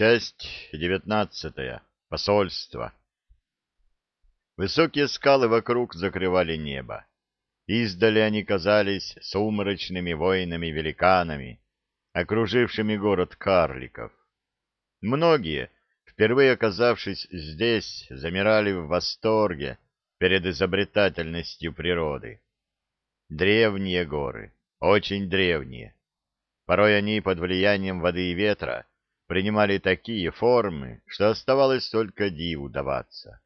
Часть девятнадцатая. Посольство. Высокие скалы вокруг закрывали небо. Издали они казались сумрачными воинами-великанами, окружившими город карликов. Многие, впервые оказавшись здесь, замирали в восторге перед изобретательностью природы. Древние горы, очень древние. Порой они под влиянием воды и ветра принимали такие формы, что оставалось только диву даваться.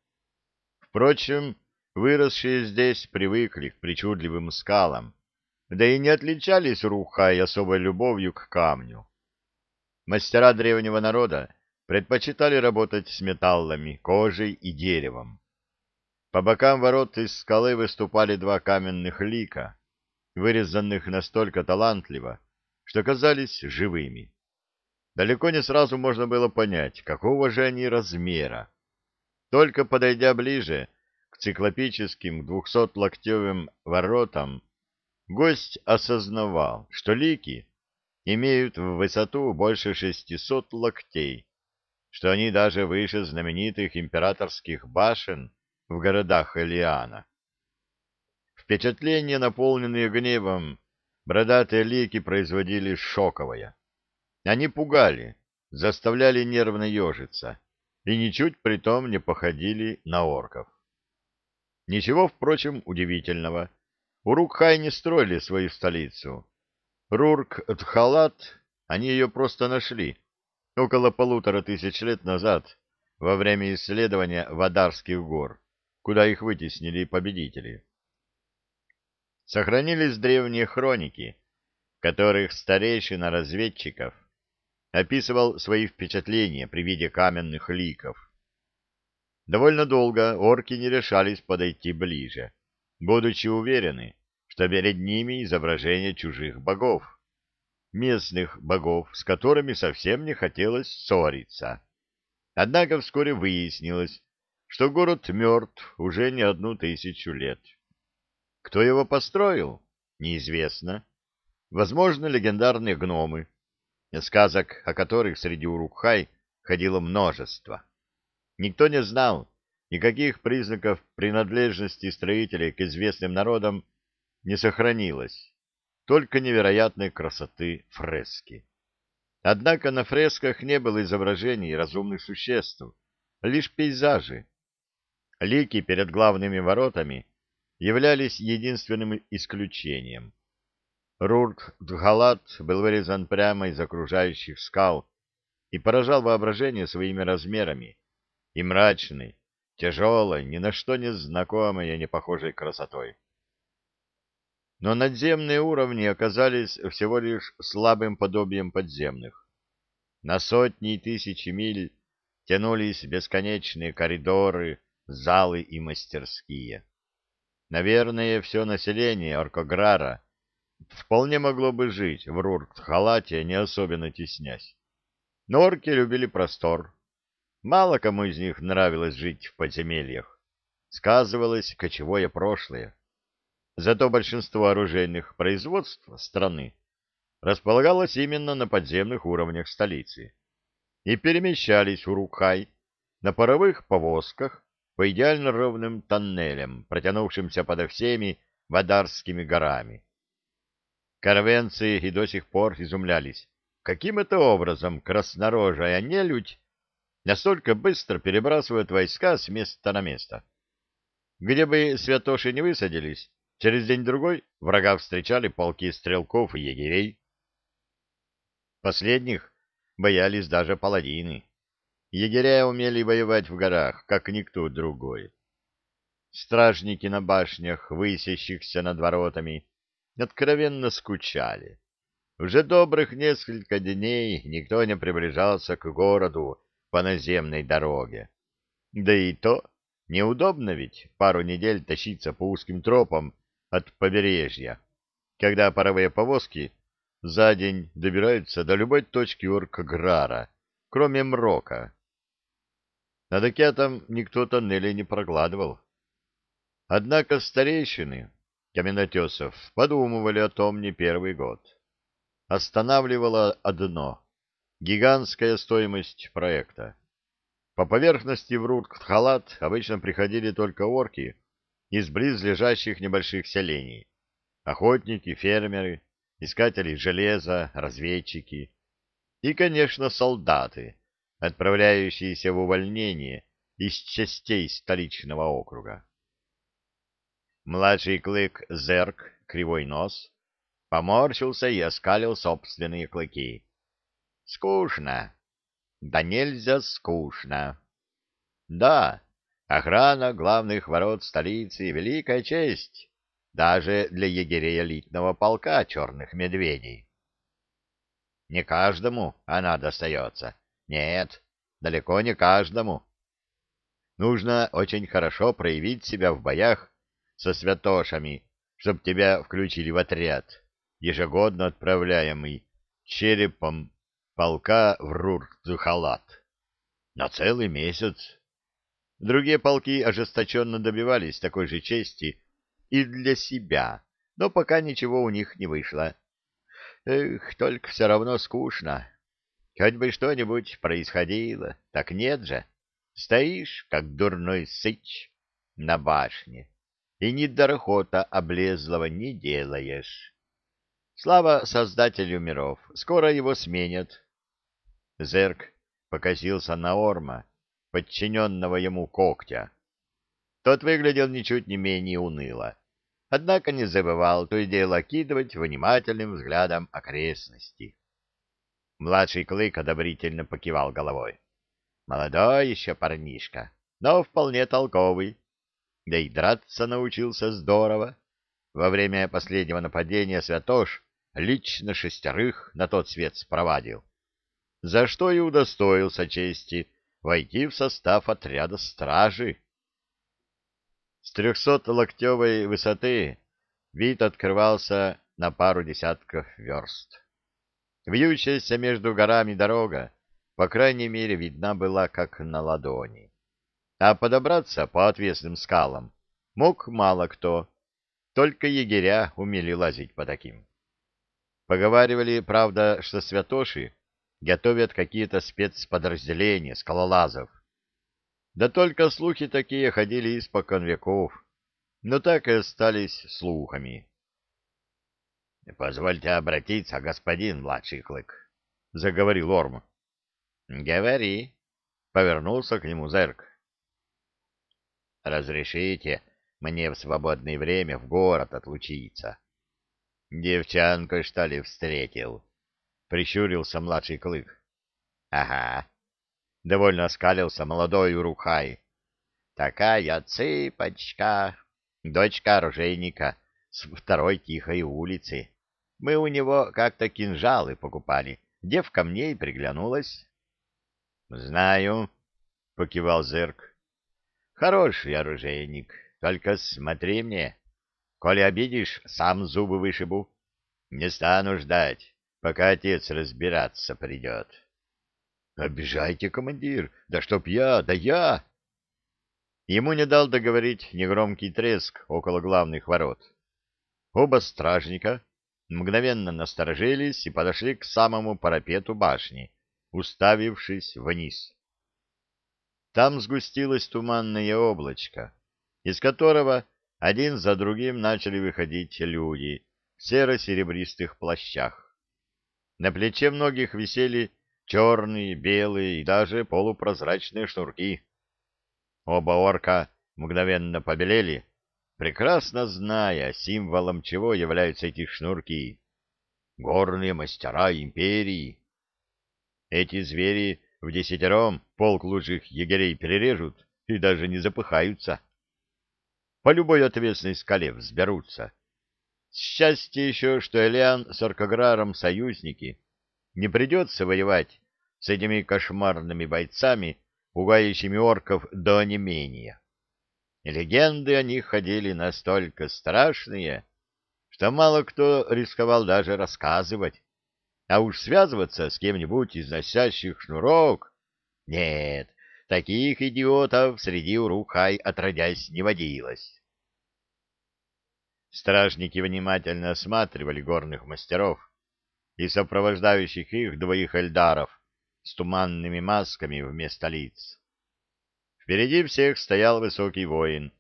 Впрочем, выросшие здесь привыкли к причудливым скалам, да и не отличались Рухай особой любовью к камню. Мастера древнего народа предпочитали работать с металлами, кожей и деревом. По бокам ворот из скалы выступали два каменных лика, вырезанных настолько талантливо, что казались живыми. Далеко не сразу можно было понять, какого же они размера. Только подойдя ближе к циклопическим двухсотлоктевым воротам, гость осознавал, что лики имеют в высоту больше шестисот локтей, что они даже выше знаменитых императорских башен в городах Элиана. Впечатления, наполненные гневом, бродатые лики производили шоковое. Они пугали, заставляли нервно ежиться и ничуть при том не походили на орков. Ничего, впрочем, удивительного. Урукхай не строили свою столицу. Рурк-Тхалат, они ее просто нашли около полутора тысяч лет назад во время исследования Вадарских гор, куда их вытеснили победители. Сохранились древние хроники, которых старейшина разведчиков описывал свои впечатления при виде каменных ликов. Довольно долго орки не решались подойти ближе, будучи уверены, что перед ними изображение чужих богов, местных богов, с которыми совсем не хотелось ссориться. Однако вскоре выяснилось, что город мертв уже не одну тысячу лет. Кто его построил, неизвестно. Возможно, легендарные гномы, сказок о которых среди Урукхай ходило множество. Никто не знал, никаких признаков принадлежности строителей к известным народам не сохранилось, только невероятной красоты фрески. Однако на фресках не было изображений разумных существ, лишь пейзажи. Лики перед главными воротами являлись единственным исключением. Рурк-Дхалат был вырезан прямо из окружающих скал и поражал воображение своими размерами и мрачной, тяжелой, ни на что не знакомой и не похожей красотой. Но надземные уровни оказались всего лишь слабым подобием подземных. На сотни и тысячи миль тянулись бесконечные коридоры, залы и мастерские. Наверное, все население Оркограра вполне могло бы жить в Руркт-халате, не особенно теснясь. Но орки любили простор. Мало кому из них нравилось жить в подземельях. Сказывалось кочевое прошлое. Зато большинство оружейных производств страны располагалось именно на подземных уровнях столицы и перемещались в Рукхай на паровых повозках по идеально ровным тоннелям, протянувшимся подо всеми Вадарскими горами. Карвенцы и до сих пор изумлялись, каким это образом краснорожая нелюдь настолько быстро перебрасывает войска с места на место. Где бы святоши не высадились, через день-другой врага встречали полки стрелков и егерей. Последних боялись даже паладины. Егеря умели воевать в горах, как никто другой. Стражники на башнях, высящихся над воротами, откровенно скучали. Уже добрых несколько дней никто не приближался к городу по наземной дороге. Да и то неудобно ведь пару недель тащиться по узким тропам от побережья, когда паровые повозки за день добираются до любой точки Оркграра, кроме Мрока. Над океатом никто тоннелей не прокладывал. Однако старейшины каменотесов подумывали о том не первый год. Останавливало одно — гигантская стоимость проекта. По поверхности в Руркхалат обычно приходили только орки из близлежащих небольших селений. Охотники, фермеры, искатели железа, разведчики и, конечно, солдаты, отправляющиеся в увольнение из частей столичного округа. Младший клык Зерк, кривой нос, поморщился и оскалил собственные клыки. Скучно. Да нельзя скучно. Да, охрана главных ворот столицы — великая честь, даже для егерей элитного полка черных медведей. Не каждому она достается. Нет, далеко не каждому. Нужно очень хорошо проявить себя в боях со святошами, чтоб тебя включили в отряд, ежегодно отправляемый черепом полка в Рур-Цухалат. На целый месяц. Другие полки ожесточенно добивались такой же чести и для себя, но пока ничего у них не вышло. Эх, только все равно скучно. Хоть бы что-нибудь происходило, так нет же. Стоишь, как дурной сыч, на башне, и ни дорохота облезлого не делаешь. Слава Создателю миров, скоро его сменят, Зерк покосился на Орма, подчиненного ему когтя. Тот выглядел ничуть не менее уныло, однако не забывал то и дело окидывать внимательным взглядом окрестности. Младший клык одобрительно покивал головой. Молодой еще парнишка, но вполне толковый. Да и драться научился здорово. Во время последнего нападения Святош лично шестерых на тот свет спровадил за что и удостоился чести войти в состав отряда стражи. С трехсотлоктевой высоты вид открывался на пару десятков верст. Вьющаяся между горами дорога, по крайней мере, видна была как на ладони. А подобраться по отвесным скалам мог мало кто, только егеря умели лазить по таким. Поговаривали, правда, что святоши готовят какие-то спецподразделения скалолазов. Да только слухи такие ходили испокон веков, но так и остались слухами. — Позвольте обратиться, господин младший клык, — заговорил Орм. — Говори, — повернулся к нему Зерк. — Разрешите мне в свободное время в город отлучиться. Девчонку, что ли, встретил? — прищурился младший клык. — Ага. Довольно оскалился молодой урухай. — Такая цыпочка, дочка оружейника с второй тихой улицы. Мы у него как-то кинжалы покупали. Девка мне и приглянулась. — Знаю, — покивал Зерк. — Хороший оружейник, только смотри мне. Коли обидишь, сам зубы вышибу. Не стану ждать пока отец разбираться придет. — Обижайте, командир! Да чтоб я, да я! Ему не дал договорить негромкий треск около главных ворот. Оба стражника мгновенно насторожились и подошли к самому парапету башни, уставившись вниз. Там сгустилось туманное облачко, из которого один за другим начали выходить люди в серо-серебристых плащах. На плече многих висели черные, белые и даже полупрозрачные шнурки. Оба орка мгновенно побелели, прекрасно зная, символом чего являются эти шнурки. Горные мастера империи. Эти звери в десятером полк лучших егерей перережут и даже не запыхаются. По любой ответственной скале взберутся Счастье еще, что Элиан с Аркаграром союзники. Не придется воевать с этими кошмарными бойцами, пугающими орков до онемения. Легенды о них ходили настолько страшные, что мало кто рисковал даже рассказывать. А уж связываться с кем-нибудь из носящих шнурок... Нет, таких идиотов среди урухай отродясь не водилось. Стражники внимательно осматривали горных мастеров и сопровождающих их двоих эльдаров с туманными масками вместо лиц. Впереди всех стоял высокий воин,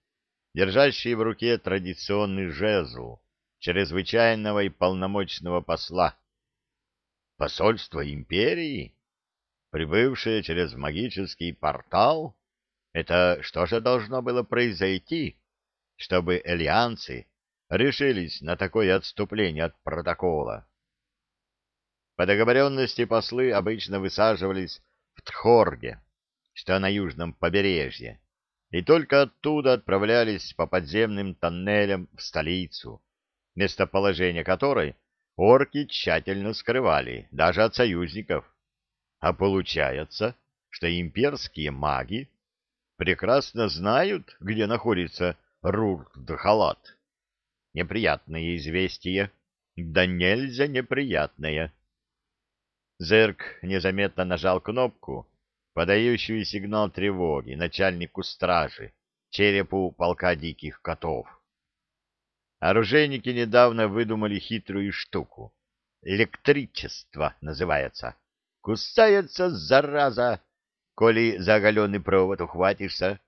держащий в руке традиционный жезл чрезвычайного и полномочного посла. Посольство империи, прибывшее через магический портал, это что же должно было произойти, чтобы элианцы решились на такое отступление от протокола? По договоренности послы обычно высаживались в Тхорге, что на южном побережье, и только оттуда отправлялись по подземным тоннелям в столицу, местоположение которой орки тщательно скрывали, даже от союзников. А получается, что имперские маги прекрасно знают, где находится Рурдхалат. Неприятное известие, да нельзя неприятное. Зерк незаметно нажал кнопку, подающую сигнал тревоги начальнику стражи, черепу полка диких котов. Оружейники недавно выдумали хитрую штуку. Электричество называется. Кусается, зараза, коли за оголенный провод ухватишься.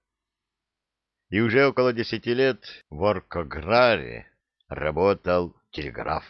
И уже около десяти лет в Оркограре работал телеграф.